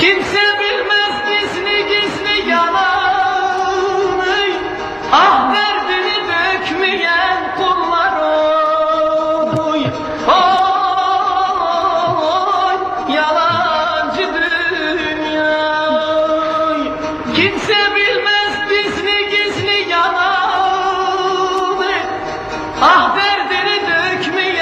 Kimse bilmez gizli gizli yalanı. Ah derdini dökmeyen kullar oy. Oy yalancı dünya Kimse bilmez gizli gizli yalanı. Ah derdini dökmeyen